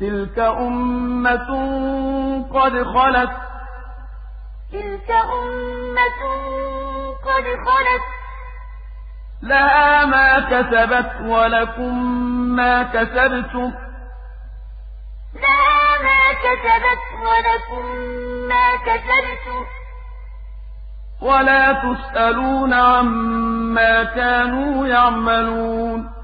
تِلْكَ أُمَّةٌ قَدْ خَلَتْ ۖ تِلْكَ أُمَّةٌ قَدْ خَلَتْ ۖ لَهَا مَا كَسَبَتْ وَلَكُم مَّا كَسَبْتُمْ ۖ لَهَا مَا كَسَبَتْ وَلَكُم مَّا كَسَبْتُمْ ۖ وَلَا تُسْأَلُونَ عَمَّا كَانُوا يَعْمَلُونَ